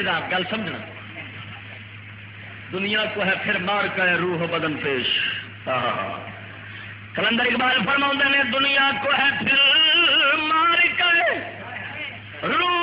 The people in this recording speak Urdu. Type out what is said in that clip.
نظام گل سمجھنا۔ دنیا کو ہے پھر مار کا روح بدن پیش۔ کلندر اقبال فرما نے، دنیا کو ہے پھر مار کا روح